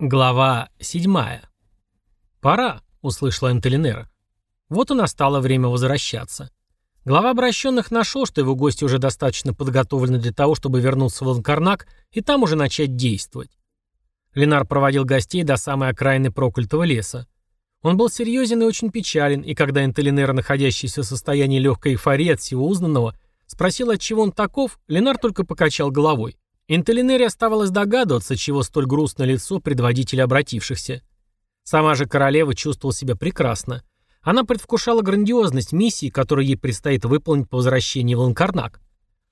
Глава 7. «Пора», — услышала Энтелинера. Вот и настало время возвращаться. Глава обращенных нашел, что его гости уже достаточно подготовлены для того, чтобы вернуться в Ланкарнак и там уже начать действовать. Ленар проводил гостей до самой окраины проклятого леса. Он был серьезен и очень печален, и когда Энтелинера, находящийся в состоянии легкой эйфории от всего узнанного, спросил, от чего он таков, Ленар только покачал головой. Интелинере оставалось догадываться, чего столь грустно лицо предводителя обратившихся. Сама же королева чувствовала себя прекрасно. Она предвкушала грандиозность миссии, которую ей предстоит выполнить по возвращении в Ланкарнак.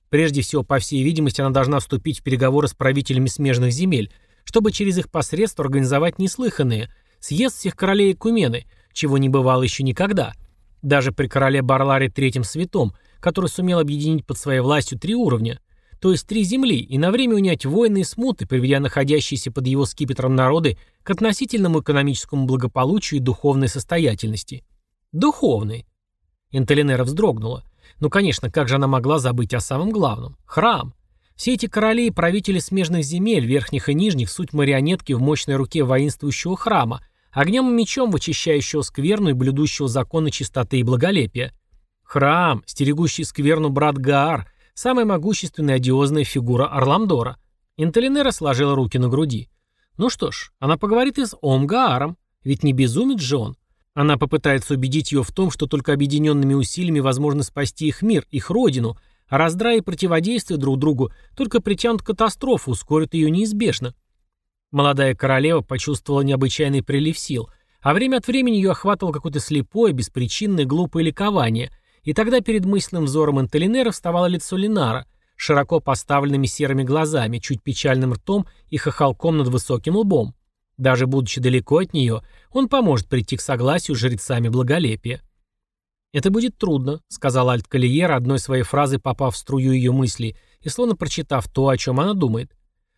Прежде всего, по всей видимости, она должна вступить в переговоры с правителями смежных земель, чтобы через их посредство организовать неслыханные съезд всех королей и кумены, чего не бывало еще никогда. Даже при короле Барларе Третьем Святом, который сумел объединить под своей властью три уровня – то есть три земли, и на время унять войны и смуты, приведя находящиеся под его скипетром народы к относительному экономическому благополучию и духовной состоятельности. Духовной. Интелинера вздрогнула. Ну, конечно, как же она могла забыть о самом главном? Храм. Все эти короли и правители смежных земель, верхних и нижних, суть марионетки в мощной руке воинствующего храма, огнем и мечом вычищающего скверну и блюдущего законы чистоты и благолепия. Храм, стерегущий скверну брат Гаар, самая могущественная одиозная фигура Орламдора. Интелинера сложила руки на груди. Ну что ж, она поговорит и с Омгааром, ведь не безумец же он. Она попытается убедить ее в том, что только объединенными усилиями возможно спасти их мир, их родину, а раздрай и противодействие друг другу только притянут катастрофу, ускорят ее неизбежно. Молодая королева почувствовала необычайный прилив сил, а время от времени ее охватывало какое-то слепое, беспричинное, глупое ликование – и тогда перед мысленным взором Антелинера вставало лицо Линара, широко поставленными серыми глазами, чуть печальным ртом и хохолком над высоким лбом. Даже будучи далеко от нее, он поможет прийти к согласию с жрецами благолепия. «Это будет трудно», — сказал Альт Калиер, одной своей фразой попав в струю ее мыслей и словно прочитав то, о чем она думает.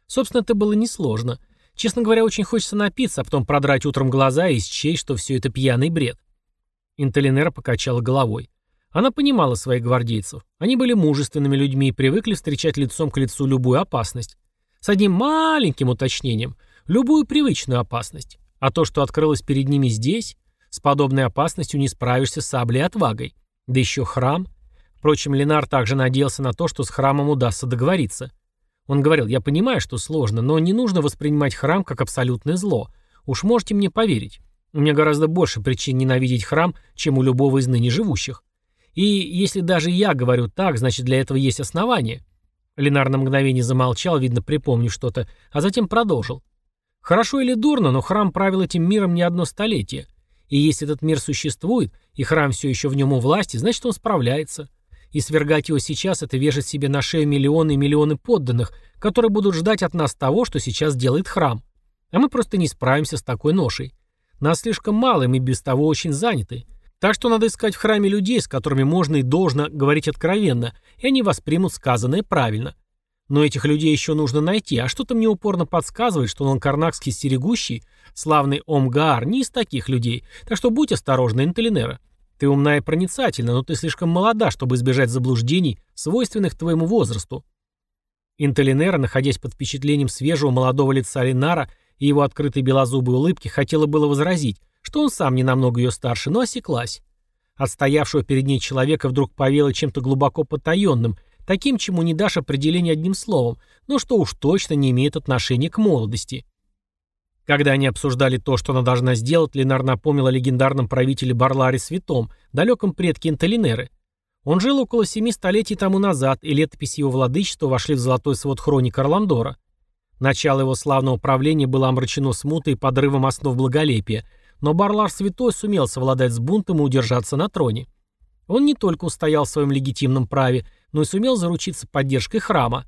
Собственно, это было несложно. Честно говоря, очень хочется напиться, а потом продрать утром глаза и счесть, что все это пьяный бред. Интелинера покачала головой. Она понимала своих гвардейцев. Они были мужественными людьми и привыкли встречать лицом к лицу любую опасность. С одним маленьким уточнением – любую привычную опасность. А то, что открылось перед ними здесь, с подобной опасностью не справишься с саблей и отвагой. Да еще храм. Впрочем, Ленар также надеялся на то, что с храмом удастся договориться. Он говорил, я понимаю, что сложно, но не нужно воспринимать храм как абсолютное зло. Уж можете мне поверить. У меня гораздо больше причин ненавидеть храм, чем у любого из ныне живущих. И если даже я говорю так, значит для этого есть основания. Ленар на мгновение замолчал, видно, припомнив что-то, а затем продолжил. Хорошо или дурно, но храм правил этим миром не одно столетие. И если этот мир существует, и храм все еще в нем у власти, значит он справляется. И свергать его сейчас – это вешать себе на шею миллионы и миллионы подданных, которые будут ждать от нас того, что сейчас делает храм. А мы просто не справимся с такой ношей. Нас слишком мало, и мы без того очень заняты. Так что надо искать в храме людей, с которыми можно и должно говорить откровенно, и они воспримут сказанное правильно. Но этих людей еще нужно найти, а что-то мне упорно подсказывает, что ланкарнакский стерегущий, славный Омгаар, не из таких людей, так что будь осторожна, Интелинера. Ты умна и проницательна, но ты слишком молода, чтобы избежать заблуждений, свойственных твоему возрасту. Интелинера, находясь под впечатлением свежего молодого лица Линара и его открытой белозубой улыбки, хотела было возразить, что он сам не намного ее старше, но осеклась. От стоявшего перед ней человека вдруг повело чем-то глубоко потаенным, таким, чему не дашь определения одним словом, но что уж точно не имеет отношения к молодости. Когда они обсуждали то, что она должна сделать, Ленар напомнил о легендарном правителе Барларе Святом, далеком предке Интелинеры. Он жил около семи столетий тому назад, и летописи его владычества вошли в золотой свод хроник Орландора. Начало его славного правления было омрачено смутой и подрывом основ благолепия, но Барлар Святой сумел совладать с бунтом и удержаться на троне. Он не только устоял в своем легитимном праве, но и сумел заручиться поддержкой храма.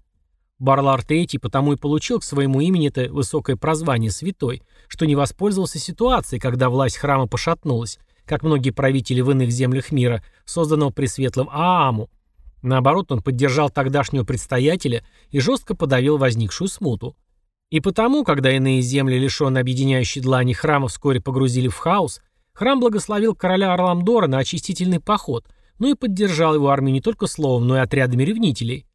Барлар III потому и получил к своему имени это высокое прозвание «святой», что не воспользовался ситуацией, когда власть храма пошатнулась, как многие правители в иных землях мира, созданного пресветлым Ааму. Наоборот, он поддержал тогдашнего предстоятеля и жестко подавил возникшую смуту. И потому, когда иные земли, лишенные объединяющей длани храма, вскоре погрузили в хаос, храм благословил короля Орламдора на очистительный поход, но и поддержал его армию не только словом, но и отрядами ревнителей.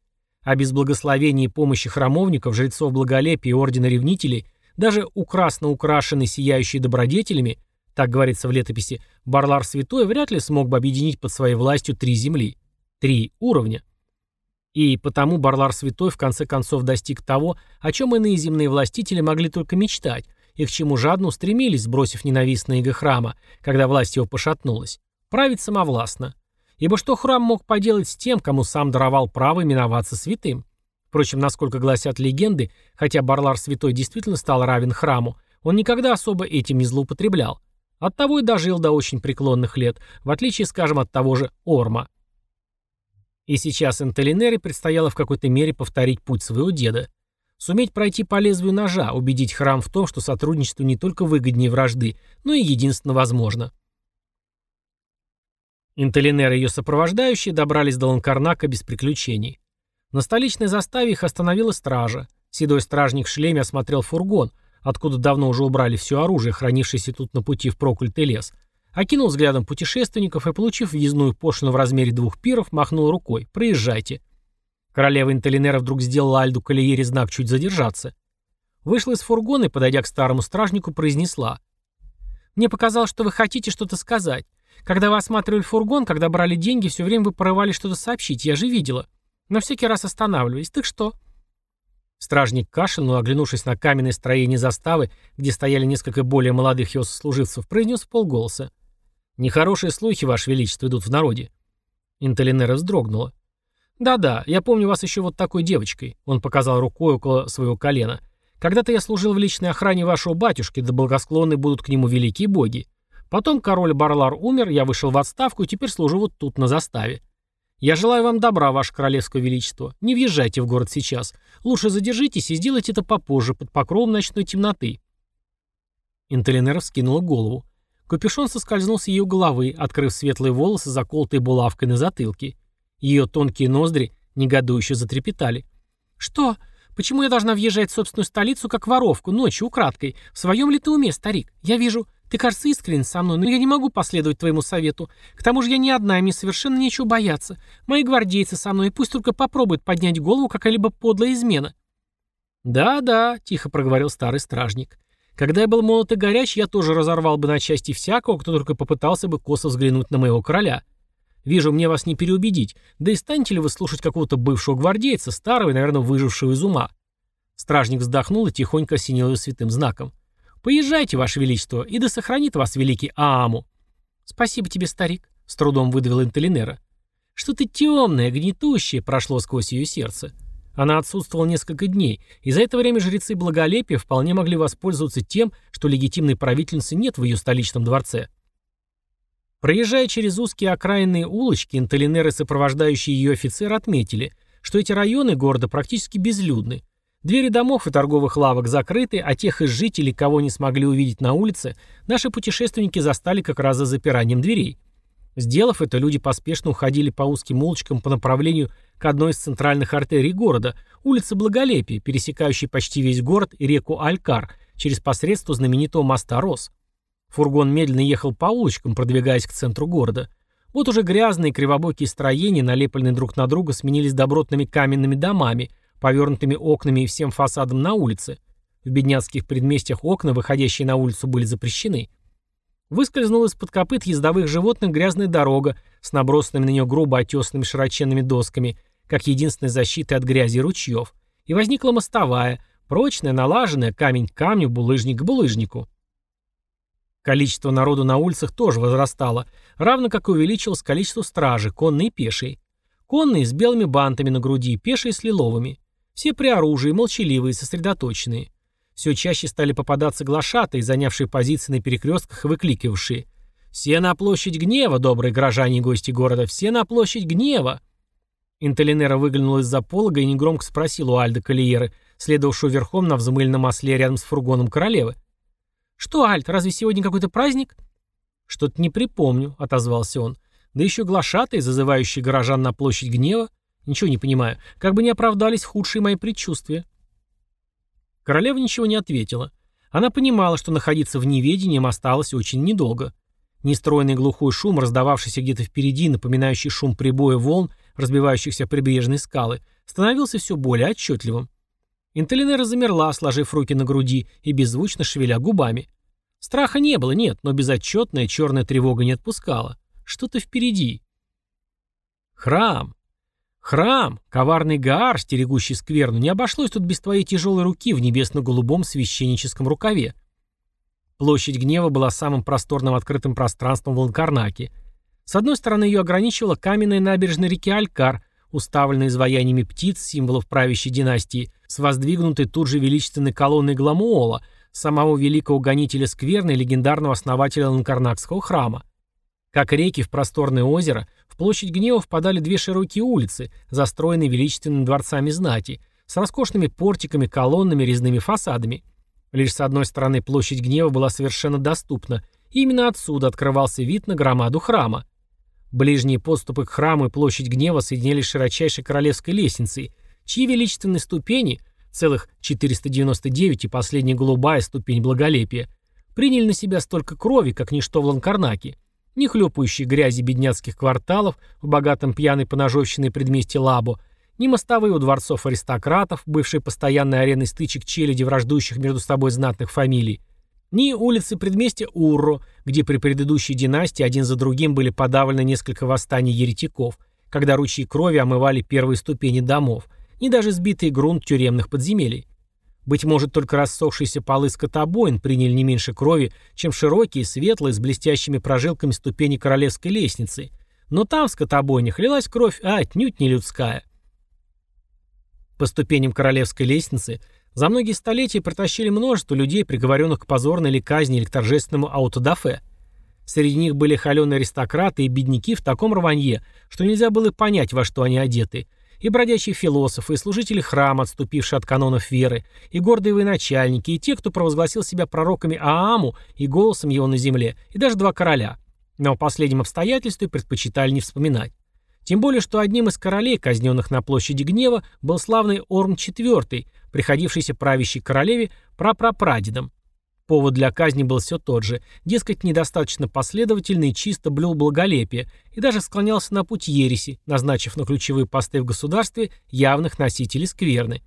А без благословения и помощи храмовников, жрецов благолепия и ордена ревнителей Даже украсно украшенный сияющий добродетелями, так говорится в летописи, Барлар Святой вряд ли смог бы объединить под своей властью три земли, три уровня. И потому Барлар Святой в конце концов достиг того, о чем иные земные властители могли только мечтать, и к чему жадно устремились, сбросив ненавистное иго храма, когда власть его пошатнулась. Править самовластно. Ибо что храм мог поделать с тем, кому сам даровал право именоваться святым? Впрочем, насколько гласят легенды, хотя Барлар Святой действительно стал равен храму, он никогда особо этим не злоупотреблял. Оттого и дожил до очень преклонных лет, в отличие, скажем, от того же Орма. И сейчас Энтелинере предстояло в какой-то мере повторить путь своего деда. Суметь пройти по лезвию ножа, убедить храм в том, что сотрудничество не только выгоднее вражды, но и единственно возможно. Интелинер и ее сопровождающие добрались до Ланкарнака без приключений. На столичной заставе их остановила стража. Седой стражник в шлеме осмотрел фургон, откуда давно уже убрали все оружие, хранившееся тут на пути в проклятый лес, окинул взглядом путешественников и, получив въездную пошлину в размере двух пиров, махнул рукой «Проезжайте». Королева Интелинера вдруг сделала Альду Калиере знак чуть задержаться. Вышла из фургона и, подойдя к старому стражнику, произнесла. «Мне показалось, что вы хотите что-то сказать. Когда вы осматривали фургон, когда брали деньги, все время вы порывали что-то сообщить, я же видела. Но всякий раз останавливались. Так что?» Стражник кашлянул, оглянувшись на каменное строение заставы, где стояли несколько более молодых его сослуживцев, произнес в полголоса. «Нехорошие слухи, Ваше Величество, идут в народе». Интелинера вздрогнула. «Да-да, я помню вас еще вот такой девочкой», — он показал рукой около своего колена. «Когда-то я служил в личной охране вашего батюшки, да благосклонны будут к нему великие боги. Потом король Барлар умер, я вышел в отставку и теперь служу вот тут, на заставе. Я желаю вам добра, ваше королевское величество. Не въезжайте в город сейчас. Лучше задержитесь и сделайте это попозже, под покровом ночной темноты». Интелинера вскинула голову. Капюшон соскользнул с ее головы, открыв светлые волосы, заколотые булавкой на затылке. Ее тонкие ноздри негодующе затрепетали. «Что? Почему я должна въезжать в собственную столицу, как воровку, ночью, украдкой? В своем ли ты уме, старик? Я вижу, ты, кажется, искренен со мной, но я не могу последовать твоему совету. К тому же я не одна, и мне совершенно нечего бояться. Мои гвардейцы со мной, пусть только попробуют поднять голову какая-либо подлая измена». «Да-да», — тихо проговорил старый стражник. «Когда я был молод и горяч, я тоже разорвал бы на части всякого, кто только попытался бы косо взглянуть на моего короля. Вижу, мне вас не переубедить. Да и станете ли вы слушать какого-то бывшего гвардейца, старого и, наверное, выжившего из ума?» Стражник вздохнул и тихонько осенил ее святым знаком. «Поезжайте, ваше величество, и да сохранит вас великий Ааму». «Спасибо тебе, старик», — с трудом выдавил Интелинера. Что-то темное, гнетущее прошло сквозь ее сердце. Она отсутствовала несколько дней, и за это время жрецы благолепия вполне могли воспользоваться тем, что легитимной правительницы нет в ее столичном дворце. Проезжая через узкие окраинные улочки, интеллинеры, сопровождающие ее офицеры, отметили, что эти районы города практически безлюдны. Двери домов и торговых лавок закрыты, а тех из жителей, кого не смогли увидеть на улице, наши путешественники застали как раз за запиранием дверей. Сделав это, люди поспешно уходили по узким улочкам по направлению к одной из центральных артерий города, улице Благолепия, пересекающей почти весь город и реку Алькар, через посредство знаменитого моста Рос. Фургон медленно ехал по улочкам, продвигаясь к центру города. Вот уже грязные кривобокие строения, налепленные друг на друга, сменились добротными каменными домами, повернутыми окнами и всем фасадом на улице. В бедняцких предместьях окна, выходящие на улицу, были запрещены. Выскользнула из-под копыт ездовых животных грязная дорога с набросанными на нее грубо отесанными широченными досками, как единственной защитой от грязи ручьев. И возникла мостовая, прочная, налаженная, камень к камню, булыжник к булыжнику. Количество народу на улицах тоже возрастало, равно как и увеличилось количество стражи, конной и пешей. Конные с белыми бантами на груди, пешие с лиловыми. Все при оружии, молчаливые, сосредоточенные. Все чаще стали попадаться глашатые, занявшие позиции на перекрестках и выкликивавшие «Все на площадь гнева, добрые горожане и гости города, все на площадь гнева!» Интелинера выглянула из-за полога и негромко спросил у Альда Калиеры, следовавшего верхом на взмыльном осле рядом с фургоном королевы. «Что, Альт, разве сегодня какой-то праздник?» «Что-то не припомню», — отозвался он. «Да еще глашатые, зазывающие горожан на площадь гнева. Ничего не понимаю. Как бы не оправдались худшие мои предчувствия». Королева ничего не ответила. Она понимала, что находиться в неведении им осталось очень недолго. Нестройный глухой шум, раздававшийся где-то впереди, напоминающий шум прибоя волн, разбивающихся прибрежные скалы, становился все более отчетливым. Интелинера замерла, сложив руки на груди и беззвучно шевеля губами. Страха не было, нет, но безотчетная черная тревога не отпускала. Что-то впереди. Храм. Храм, коварный Гаар, стерегущий скверну, не обошлось тут без твоей тяжелой руки в небесно-голубом священническом рукаве. Площадь гнева была самым просторным открытым пространством в Ланкарнаке. С одной стороны ее ограничивала каменная набережная реки Алькар, уставленная изваяниями птиц, символов правящей династии, с воздвигнутой тут же величественной колонной Гламуола, самого великого гонителя скверны и легендарного основателя Ланкарнакского храма. Как реки в просторное озеро, в площадь гнева впадали две широкие улицы, застроенные величественными дворцами знати, с роскошными портиками, колоннами, резными фасадами. Лишь с одной стороны площадь гнева была совершенно доступна, и именно отсюда открывался вид на громаду храма. Ближние подступы к храму и площадь гнева соединялись широчайшей королевской лестницей, чьи величественные ступени, целых 499 и последняя голубая ступень благолепия, приняли на себя столько крови, как ничто в Ланкарнаке, ни хлепающей грязи бедняцких кварталов в богатом пьяной поножовщиной предместе Лабо, ни мостовые у дворцов аристократов, бывшие постоянной ареной стычек челяди враждующих между собой знатных фамилий, ни улицы предместья Урро, где при предыдущей династии один за другим были подавлены несколько восстаний еретиков, когда ручьи крови омывали первые ступени домов, ни даже сбитый грунт тюремных подземелий. Быть может, только рассохшиеся полы скотобоин приняли не меньше крови, чем широкие, светлые, с блестящими прожилками ступени королевской лестницы. Но там, в скотобойнях, лилась кровь, а отнюдь не людская. По ступеням королевской лестницы за многие столетия протащили множество людей, приговоренных к позорной или казни или к торжественному аутодафе. Среди них были холеные аристократы и бедняки в таком рванье, что нельзя было понять, во что они одеты – и бродячие философы, и служители храма, отступившие от канонов веры, и гордые военачальники, и те, кто провозгласил себя пророками Ааму и голосом его на земле, и даже два короля. Но о последнем обстоятельстве предпочитали не вспоминать. Тем более, что одним из королей, казненных на площади гнева, был славный Орм IV, приходившийся правящей королеве прапрапрадедом. Повод для казни был все тот же, дескать, недостаточно последовательный и чисто блюл благолепие, и даже склонялся на путь ереси, назначив на ключевые посты в государстве явных носителей скверны.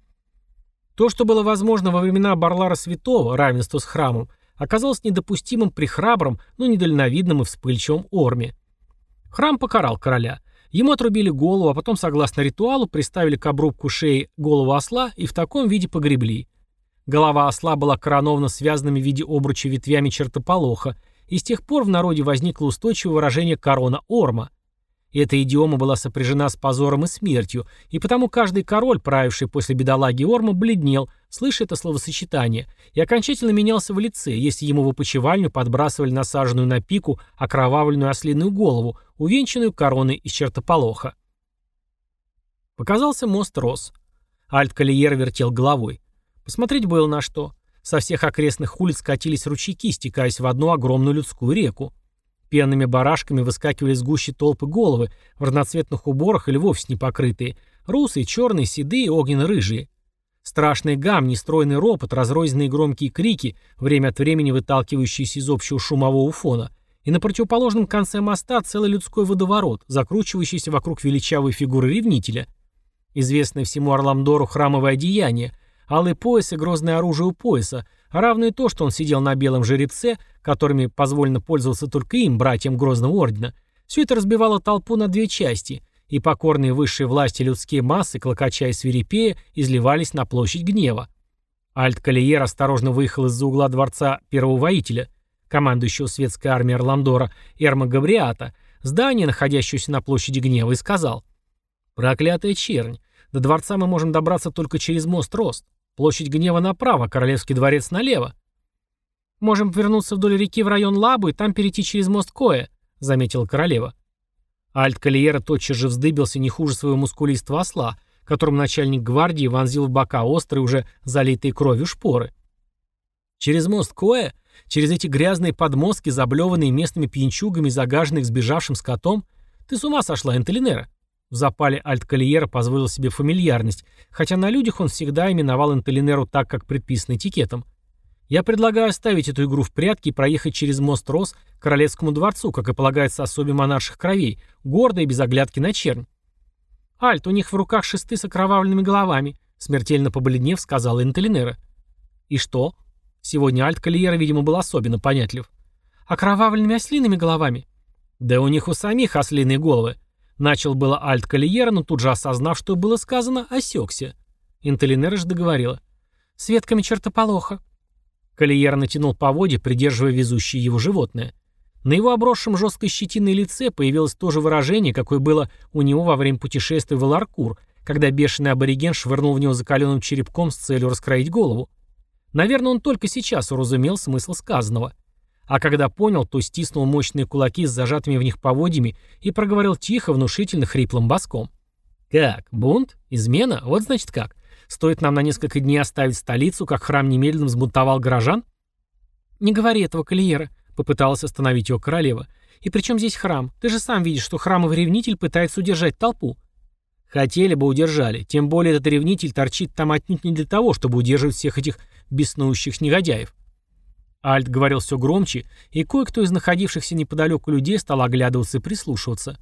То, что было возможно во времена Барлара Святого, равенство с храмом, оказалось недопустимым при храбром, но недальновидном и вспыльчивом Орме. Храм покарал короля. Ему отрубили голову, а потом, согласно ритуалу, приставили к обрубку шеи голову осла и в таком виде погребли – Голова осла была коронована связанными в виде обруча ветвями чертополоха, и с тех пор в народе возникло устойчивое выражение «корона Орма». Эта идиома была сопряжена с позором и смертью, и потому каждый король, правивший после бедолаги Орма, бледнел, слыша это словосочетание, и окончательно менялся в лице, если ему в опочивальню подбрасывали насаженную на пику окровавленную ослиную голову, увенчанную короной из чертополоха. Показался мост Рос. Альт-Калиер вертел головой. Посмотреть было на что. Со всех окрестных улиц катились ручейки, стекаясь в одну огромную людскую реку. Пенными барашками выскакивали с гущи толпы головы, в разноцветных уборах или вовсе не покрытые. Русые, черные, седые, огненно-рыжие. Страшный гам, нестройный ропот, разрозненные громкие крики, время от времени выталкивающиеся из общего шумового фона. И на противоположном конце моста целый людской водоворот, закручивающийся вокруг величавой фигуры ревнителя. Известное всему Орламдору храмовое одеяние – алый пояс и грозное оружие у пояса, а равно и то, что он сидел на белом жеребце, которыми позволено пользоваться только им, братьям Грозного Ордена, все это разбивало толпу на две части, и покорные высшей власти людские массы, клокоча и свирепея, изливались на площадь гнева. Альт-Калиер осторожно выехал из-за угла дворца первого воителя, командующего светской армией Орландора, Эрма Габриата, здание, находящееся на площади гнева, и сказал «Проклятая чернь! До дворца мы можем добраться только через мост Рост. Площадь гнева направо, Королевский дворец налево. Можем вернуться вдоль реки в район Лабу и там перейти через мост Кое, заметила королева. Альт Калиера тотчас же вздыбился не хуже своего мускулистого осла, которым начальник гвардии вонзил в бока острые, уже залитые кровью шпоры. Через мост Кое, через эти грязные подмостки, заблеванные местными пьянчугами, загаженных сбежавшим скотом, ты с ума сошла, Энтелинера. В запале альт-кольера позволил себе фамильярность, хотя на людях он всегда именовал Интелинеру так, как предписано этикетом. Я предлагаю оставить эту игру в прятки и проехать через мост Рос к Королевскому дворцу, как и полагается особе монарших кровей, гордо и без оглядки на чернь. «Альт, у них в руках шесты с окровавленными головами», смертельно побледнев, сказала Интелинера. И что? Сегодня Альт Калиера, видимо, был особенно понятлив. Окровавленными ослиными головами? Да у них у самих ослиные головы. Начал было Альт Калиера, но тут же осознав, что было сказано, осекся. Интелинера же договорила. «С ветками чертополоха». Калиера натянул поводья, придерживая везущее его животное. На его обросшем жесткой щетиной лице появилось то же выражение, какое было у него во время путешествия в Аларкур, когда бешеный абориген швырнул в него закаленным черепком с целью раскроить голову. Наверное, он только сейчас уразумел смысл сказанного. А когда понял, то стиснул мощные кулаки с зажатыми в них поводьями и проговорил тихо, внушительно хриплым боском. «Как? Бунт? Измена? Вот значит как. Стоит нам на несколько дней оставить столицу, как храм немедленно взбунтовал горожан?» «Не говори этого, Калиера», — попыталась остановить его королева. «И при чем здесь храм? Ты же сам видишь, что храмовый ревнитель пытается удержать толпу». «Хотели бы удержали. Тем более этот ревнитель торчит там отнюдь не для того, чтобы удерживать всех этих беснующих негодяев». Альт говорил все громче, и кое-кто из находившихся неподалеку людей стал оглядываться и прислушиваться.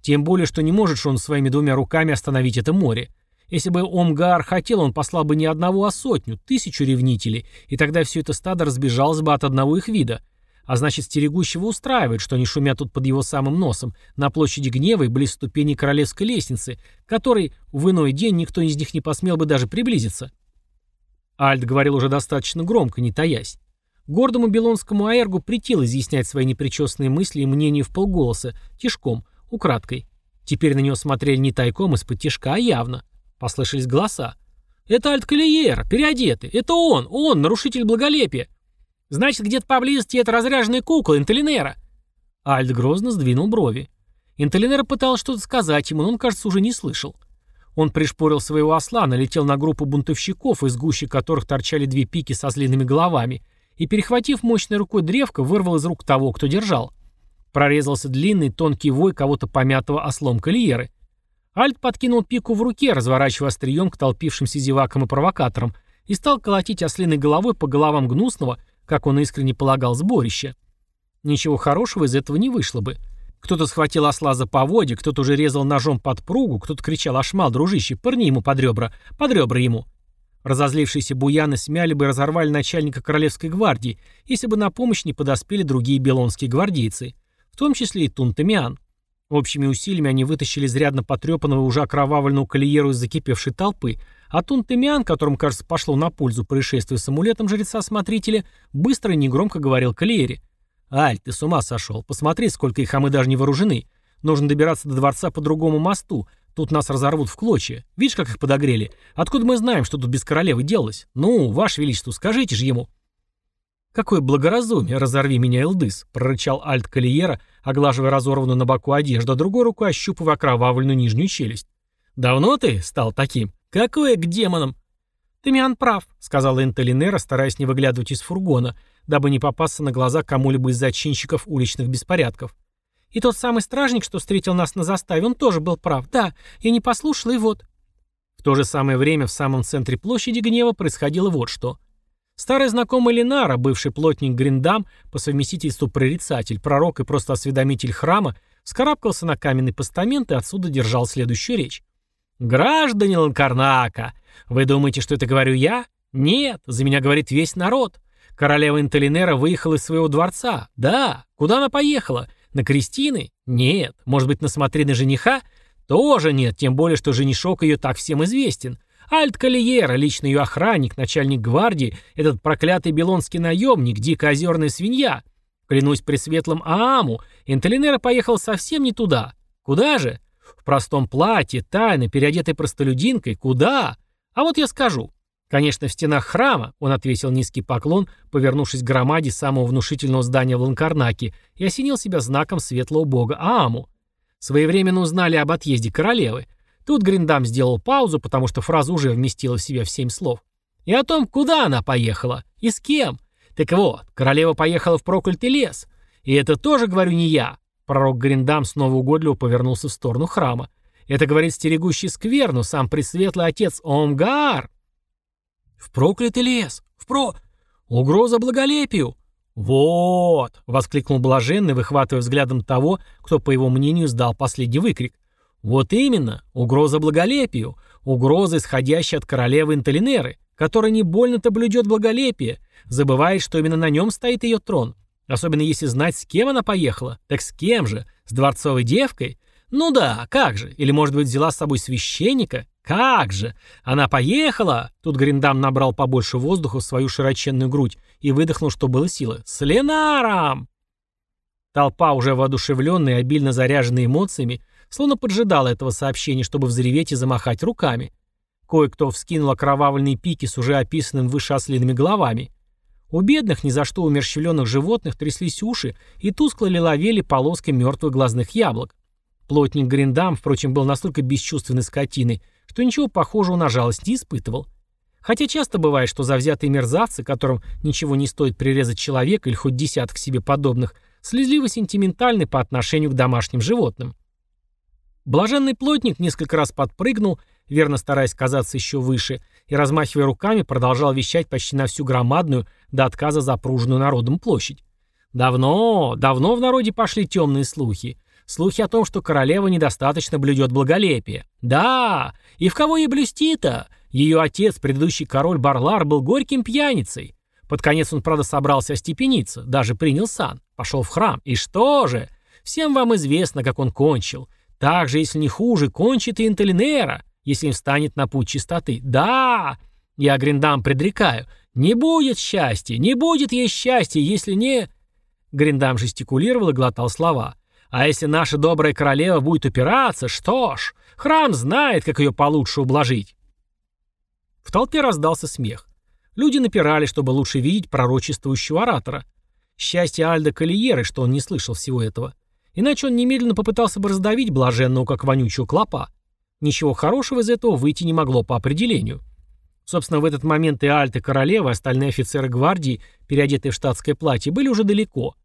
Тем более, что не может же он своими двумя руками остановить это море. Если бы Омгаар хотел, он послал бы не одного, а сотню, тысячу ревнителей, и тогда все это стадо разбежалось бы от одного их вида. А значит, стерегущего устраивает, что они шумят тут под его самым носом, на площади гнева и близ ступени королевской лестницы, которой в иной день никто из них не посмел бы даже приблизиться. Альт говорил уже достаточно громко, не таясь. Гордому белонскому аэргу притил изъяснять свои непричесанные мысли и мнения в полголоса, тишком, украдкой. Теперь на него смотрели не тайком из-под тишка, а явно. Послышались голоса. «Это Альт-Калиер, переодетый. Это он, он, нарушитель благолепия. Значит, где-то поблизости это разряженная кукла, Интелинера». Альт грозно сдвинул брови. Интелинера пытался что-то сказать ему, но он, кажется, уже не слышал. Он пришпорил своего осла, налетел на группу бунтовщиков, из гущи которых торчали две пики со злиными головами, и, перехватив мощной рукой древко, вырвал из рук того, кто держал. Прорезался длинный, тонкий вой кого-то помятого ослом кольеры. Альт подкинул пику в руке, разворачивая острием к толпившимся зевакам и провокаторам, и стал колотить ослиной головой по головам гнусного, как он искренне полагал, сборища. Ничего хорошего из этого не вышло бы. Кто-то схватил осла за поводья, кто-то уже резал ножом под пругу, кто-то кричал «Ашмал, дружище, пырни ему под ребра, под ребра ему!» Разозлившиеся буяны смяли бы и разорвали начальника Королевской гвардии, если бы на помощь не подоспели другие белонские гвардейцы, в том числе и Тунтамиан. Общими усилиями они вытащили изрядно потрепанного уже окровавленного кольеру из закипевшей толпы, а Тунтамиан, которому, кажется, пошло на пользу происшествие с амулетом жреца-смотрителя, быстро и негромко говорил кольере. «Аль, ты с ума сошел. Посмотри, сколько их, а мы даже не вооружены. Нужно добираться до дворца по другому мосту, Тут нас разорвут в клочья. Видишь, как их подогрели? Откуда мы знаем, что тут без королевы делалось? Ну, ваше величество, скажите же ему». «Какое благоразумие, разорви меня, Элдыс!» — прорычал Альт Калиера, оглаживая разорванную на боку одежду, а другой рукой ощупывая окровавленную нижнюю челюсть. «Давно ты стал таким? Какое к демонам?» «Тамиан прав», — сказала Энтелинера, стараясь не выглядывать из фургона, дабы не попасться на глаза кому-либо из зачинщиков уличных беспорядков. И тот самый стражник, что встретил нас на заставе, он тоже был прав. Да, я не послушала, и вот. В то же самое время в самом центре площади гнева происходило вот что. Старый знакомый Ленара, бывший плотник Гриндам, по совместительству прорицатель, пророк и просто осведомитель храма, скарабкался на каменный постамент и отсюда держал следующую речь. «Граждане Ланкарнака, вы думаете, что это говорю я? Нет, за меня говорит весь народ. Королева Интелинера выехала из своего дворца. Да, куда она поехала? На Кристины? Нет. Может быть, на смотрины жениха? Тоже нет, тем более, что женишок ее так всем известен. Альт Калиера, личный ее охранник, начальник гвардии, этот проклятый белонский наемник, дикоозерная свинья. Клянусь пресветлым Ааму, Интелинера поехал совсем не туда. Куда же? В простом платье, тайно, переодетой простолюдинкой. Куда? А вот я скажу. Конечно, в стенах храма он отвесил низкий поклон, повернувшись к громаде самого внушительного здания в Ланкарнаке, и осенил себя знаком светлого бога Ааму. Своевременно узнали об отъезде королевы. Тут Гриндам сделал паузу, потому что фраза уже вместила в себя в семь слов. И о том, куда она поехала, и с кем. Так вот, королева поехала в проклятый лес. И это тоже говорю не я. Пророк Гриндам снова угодливо повернулся в сторону храма. Это говорит стерегущий скверну, сам пресветлый отец Омгаар. «В проклятый лес! В про... Угроза благолепию!» «Вот!» — воскликнул блаженный, выхватывая взглядом того, кто, по его мнению, сдал последний выкрик. «Вот именно! Угроза благолепию! Угроза, исходящая от королевы Интелинеры, которая не больно-то блюдет благолепие, забывает, что именно на нем стоит ее трон. Особенно если знать, с кем она поехала. Так с кем же? С дворцовой девкой? Ну да, как же? Или, может быть, взяла с собой священника? Как же? Она поехала? Тут Гриндам набрал побольше воздуха в свою широченную грудь и выдохнул, что было силы. С Ленаром! Толпа, уже воодушевленная и обильно заряженная эмоциями, словно поджидала этого сообщения, чтобы взреветь и замахать руками. Кое-кто вскинул окровавленные пики с уже описанным выше ослиными головами. У бедных, ни за что умерщвленных животных тряслись уши и тускло лиловели полоски мертвых глазных яблок. Плотник Гриндам, впрочем, был настолько бесчувственной скотиной, что ничего похожего на жалость не испытывал. Хотя часто бывает, что завзятые мерзавцы, которым ничего не стоит прирезать человека или хоть десяток себе подобных, слезливо сентиментальны по отношению к домашним животным. Блаженный плотник несколько раз подпрыгнул, верно стараясь казаться еще выше, и, размахивая руками, продолжал вещать почти на всю громадную, до отказа запруженную народом площадь. Давно, давно в народе пошли темные слухи. Слухи о том, что королева недостаточно блюдет благолепие. Да, и в кого ей блюсти-то? Ее отец, предыдущий король Барлар, был горьким пьяницей. Под конец он, правда, собрался остепениться, даже принял сан, пошел в храм. И что же? Всем вам известно, как он кончил. Так же, если не хуже, кончит и Интелинера, если им встанет на путь чистоты. Да, я Гриндам предрекаю, не будет счастья, не будет ей счастья, если не... Гриндам жестикулировал и глотал слова. А если наша добрая королева будет упираться, что ж, храм знает, как ее получше ублажить. В толпе раздался смех. Люди напирали, чтобы лучше видеть пророчествующего оратора. Счастье Альда Калиеры, что он не слышал всего этого. Иначе он немедленно попытался бы раздавить блаженного, как вонючего клопа. Ничего хорошего из этого выйти не могло по определению. Собственно, в этот момент и Альт, и королева, и остальные офицеры гвардии, переодетые в штатское платье, были уже далеко.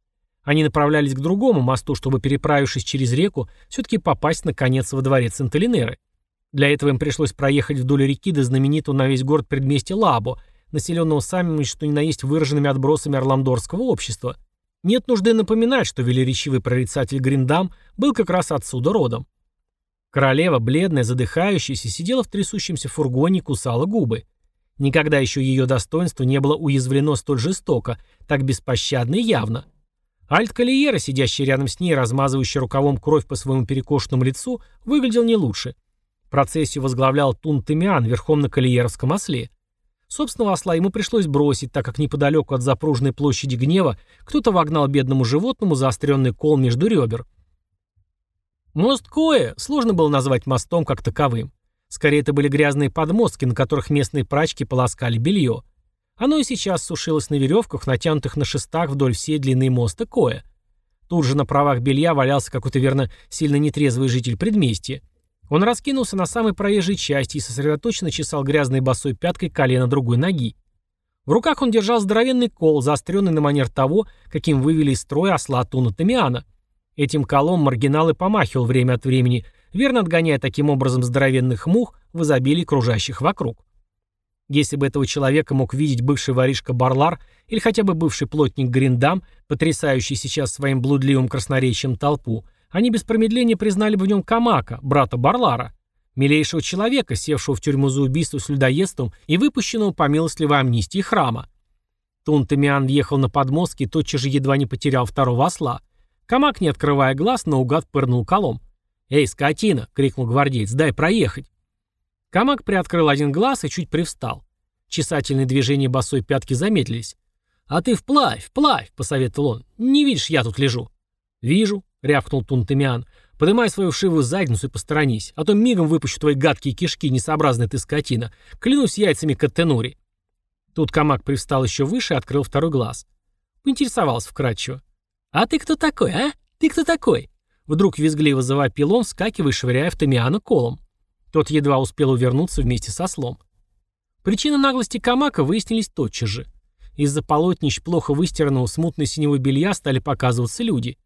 Они направлялись к другому мосту, чтобы, переправившись через реку, все-таки попасть, наконец, во дворец Интелинеры. Для этого им пришлось проехать вдоль реки до знаменитого на весь город предместья Лабо, населенного самыми, что ни на есть, выраженными отбросами орламдорского общества. Нет нужды напоминать, что велеречивый прорицатель Гриндам был как раз отсюда родом. Королева, бледная, задыхающаяся, сидела в трясущемся фургоне и кусала губы. Никогда еще ее достоинство не было уязвлено столь жестоко, так беспощадно и явно. Альт Калиера, сидящий рядом с ней, размазывающий рукавом кровь по своему перекошенному лицу, выглядел не лучше. Процессию возглавлял Тун Тымиан верхом на Калиеровском осле. Собственного осла ему пришлось бросить, так как неподалеку от запруженной площади гнева кто-то вогнал бедному животному заостренный кол между ребер. Мост Кое сложно было назвать мостом как таковым. Скорее, это были грязные подмостки, на которых местные прачки полоскали белье. Оно и сейчас сушилось на веревках, натянутых на шестах вдоль всей длины моста Коя. Тут же на правах белья валялся какой-то, верно, сильно нетрезвый житель предместья. Он раскинулся на самой проезжей части и сосредоточенно чесал грязной босой пяткой колено другой ноги. В руках он держал здоровенный кол, заостренный на манер того, каким вывели из строя осла Туна Тамиана. Этим колом маргинал и помахивал время от времени, верно отгоняя таким образом здоровенных мух в изобилии кружащих вокруг. Если бы этого человека мог видеть бывший воришка Барлар или хотя бы бывший плотник Гриндам, потрясающий сейчас своим блудливым красноречием толпу, они без промедления признали бы в нем Камака, брата Барлара, милейшего человека, севшего в тюрьму за убийство с людоедством и выпущенного по милостливой амнистии храма. Тунтамиан въехал на подмостки и тотчас же едва не потерял второго осла. Камак, не открывая глаз, наугад пырнул колом. «Эй, скотина!» — крикнул гвардеец. «Дай проехать!» Камак приоткрыл один глаз и чуть привстал. Чесательные движения босой пятки замедлились. «А ты вплавь, вплавь!» — посоветовал он. «Не видишь, я тут лежу». «Вижу», — рявкнул Тунтымиан. «Подымай свою вшивую задницу и посторонись, а то мигом выпущу твои гадкие кишки, несообразная ты скотина. Клянусь яйцами Каттенури». Тут Камак привстал еще выше и открыл второй глаз. Поинтересовался вкратчиво. «А ты кто такой, а? Ты кто такой?» Вдруг визгливо завопил он, вскакивая и швыряя в Тамиана колом. Тот едва успел увернуться вместе со слом. Причины наглости Камака выяснились тотчас же. Из-за полотнищ плохо выстиранного смутной синего белья стали показываться люди.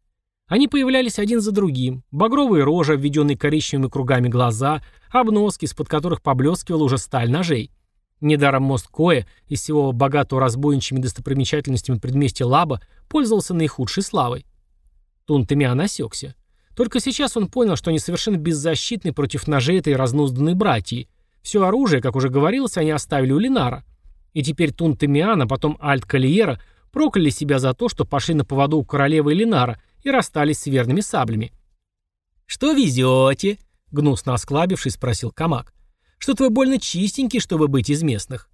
Они появлялись один за другим. Багровые рожи, обведенные коричневыми кругами глаза, обноски, из-под которых поблескивала уже сталь ножей. Недаром мост Коя, из всего богатого разбойничьими достопримечательностями предместья Лаба, пользовался наихудшей славой. Тунтемиан осекся. Только сейчас он понял, что они совершенно беззащитны против ножей этой разнузданной братьи. Все оружие, как уже говорилось, они оставили у Линара. И теперь Тун Тамиан, а потом Альт Калиера прокляли себя за то, что пошли на поводу у королевы Линара и расстались с верными саблями. «Что везете?» — гнусно осклабившись, спросил Камак. «Что-то вы больно чистенький, чтобы быть из местных».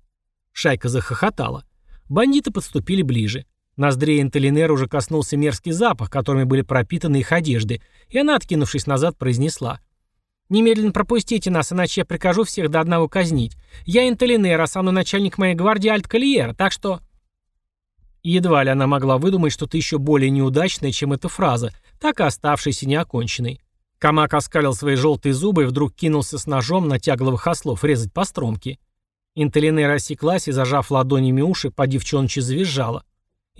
Шайка захохотала. Бандиты подступили ближе. Ноздрей Энтелинера уже коснулся мерзкий запах, которыми были пропитаны их одежды, и она, откинувшись назад, произнесла. «Немедленно пропустите нас, иначе я прикажу всех до одного казнить. Я Энтелинер, а со мной начальник моей гвардии Альт Калиера, так что...» Едва ли она могла выдумать что-то еще более неудачное, чем эта фраза, так и оставшейся неоконченной. Камак оскалил свои желтые зубы и вдруг кинулся с ножом на тягловых ослов резать по стромке. Интелинера осеклась и, зажав ладонями уши, по девчоночи завизжала.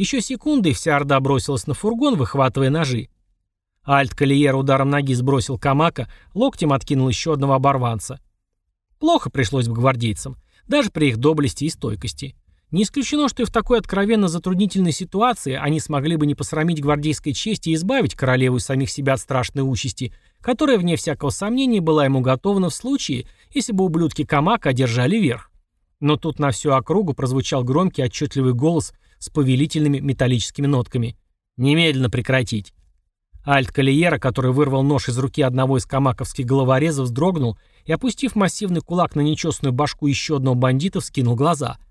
Еще секунды, и вся орда бросилась на фургон, выхватывая ножи. Альт Калиер ударом ноги сбросил Камака, локтем откинул еще одного оборванца. Плохо пришлось бы гвардейцам, даже при их доблести и стойкости. Не исключено, что и в такой откровенно затруднительной ситуации они смогли бы не посрамить гвардейской чести и избавить королеву и самих себя от страшной участи, которая, вне всякого сомнения, была ему готова в случае, если бы ублюдки Камака одержали верх. Но тут на всю округу прозвучал громкий отчетливый голос с повелительными металлическими нотками. «Немедленно прекратить!» Альт Калиера, который вырвал нож из руки одного из камаковских головорезов, вздрогнул и, опустив массивный кулак на нечестную башку еще одного бандита, вскинул глаза –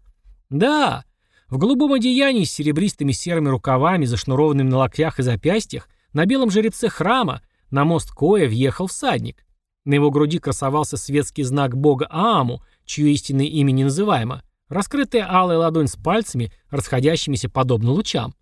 да, в голубом одеянии с серебристыми серыми рукавами, зашнурованными на локтях и запястьях, на белом жеребце храма, на мост Коя въехал всадник. На его груди красовался светский знак бога Ааму, чье истинное имя не называемо, раскрытая алая ладонь с пальцами, расходящимися подобно лучам.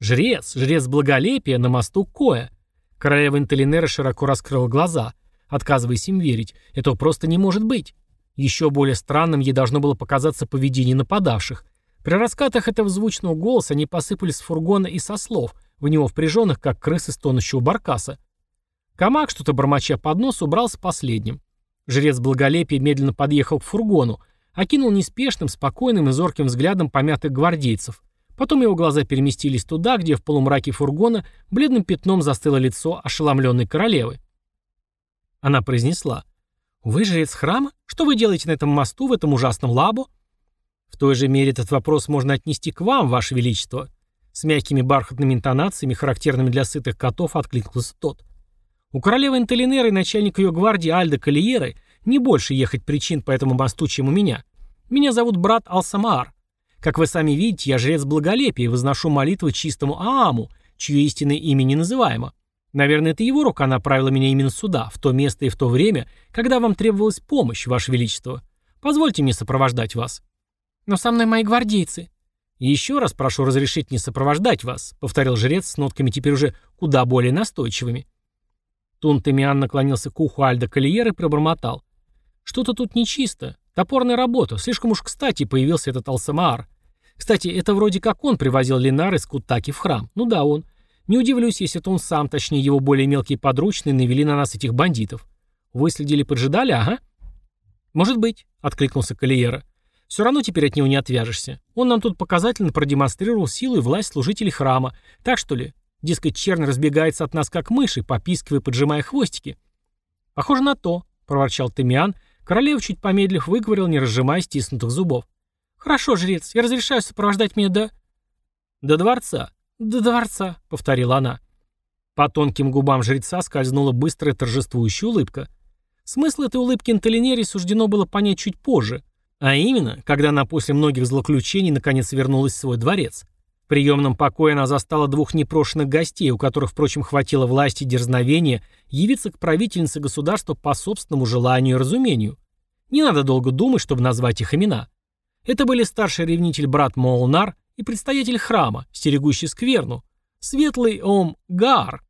Жрец, жрец благолепия на мосту Коя. Королева Интелинера широко раскрыла глаза, отказываясь им верить. Этого просто не может быть. Еще более странным ей должно было показаться поведение нападавших. При раскатах этого звучного голоса они посыпались с фургона и со слов, в него впряженных, как крысы с тонущего баркаса. Камак, что-то бормоча под нос, убрался последним. Жрец благолепия медленно подъехал к фургону, окинул неспешным, спокойным и зорким взглядом помятых гвардейцев. Потом его глаза переместились туда, где в полумраке фургона бледным пятном застыло лицо ошеломленной королевы. Она произнесла — «Вы жрец храма? Что вы делаете на этом мосту, в этом ужасном лабу?» «В той же мере этот вопрос можно отнести к вам, Ваше Величество». С мягкими бархатными интонациями, характерными для сытых котов, откликнулся тот. «У королевы Интелинеры и начальника ее гвардии Альда Калиеры не больше ехать причин по этому мосту, чем у меня. Меня зовут брат Алсамаар. Как вы сами видите, я жрец благолепия и возношу молитвы чистому Ааму, чье истинное имя не называемо. Наверное, это его рука направила меня именно сюда, в то место и в то время, когда вам требовалась помощь, Ваше Величество. Позвольте мне сопровождать вас. Но со мной мои гвардейцы. еще раз прошу разрешить мне сопровождать вас, повторил жрец с нотками теперь уже куда более настойчивыми. Тунтемиан наклонился к уху Альда Калиера и пробормотал. Что-то тут нечисто. Топорная работа. Слишком уж кстати появился этот Алсамаар. Кстати, это вроде как он привозил Ленар из Кутаки в храм. Ну да, он. Не удивлюсь, если это он сам, точнее его более мелкие подручные, навели на нас этих бандитов. Выследили, поджидали, ага? Может быть, откликнулся Калиера. Все равно теперь от него не отвяжешься. Он нам тут показательно продемонстрировал силу и власть служителей храма. Так что ли? Дескать, чернь разбегается от нас как мыши, попискивая, поджимая хвостики. Похоже на то, проворчал Тымиан. Королева, чуть помедлив, выговорил, не разжимая стиснутых зубов. «Хорошо, жрец, я разрешаю сопровождать меня до...» «До дворца. «До дворца», — повторила она. По тонким губам жреца скользнула быстрая торжествующая улыбка. Смысл этой улыбки Интелинери суждено было понять чуть позже, а именно, когда она после многих злоключений наконец вернулась в свой дворец. В приемном покое она застала двух непрошенных гостей, у которых, впрочем, хватило власти и дерзновения явиться к правительнице государства по собственному желанию и разумению. Не надо долго думать, чтобы назвать их имена. Это были старший ревнитель брат Молнар и предстоятель храма, стерегущий скверну, светлый Ом Гар,